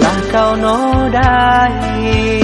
lah kau nodai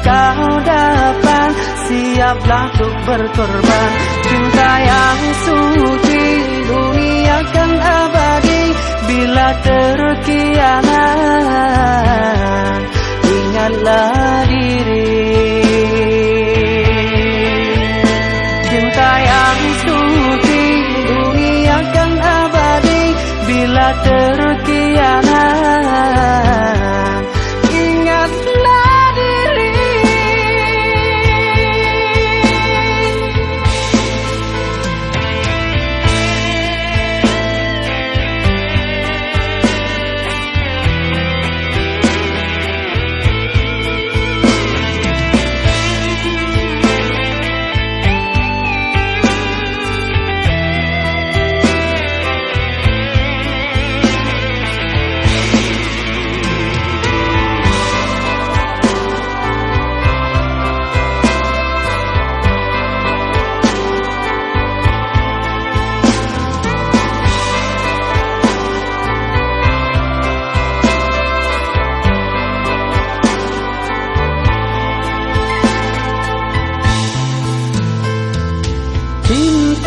kau dapat. Siaplah untuk berkorban. Cinta yang suci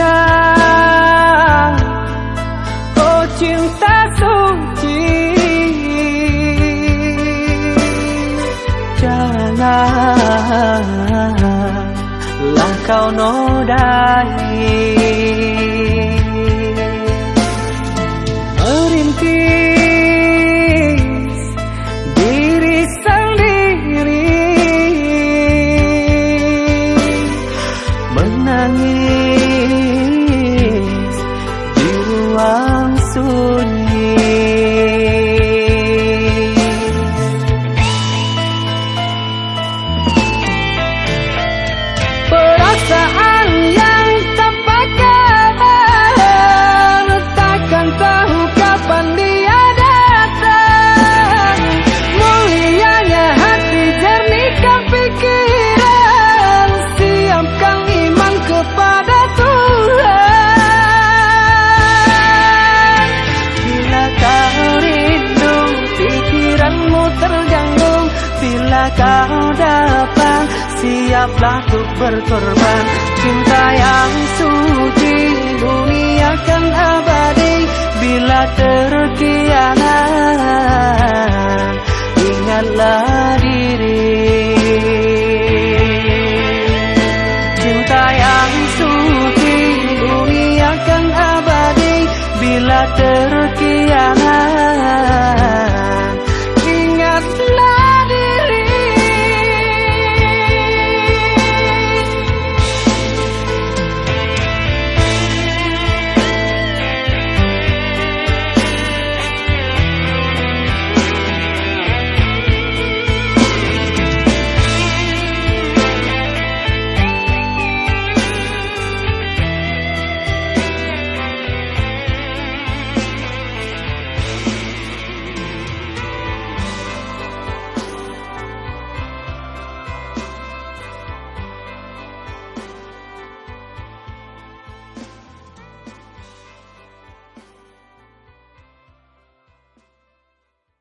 cinta Oh cinta suci. Janganlah kau nodai kau Untuk berkorban. Cinta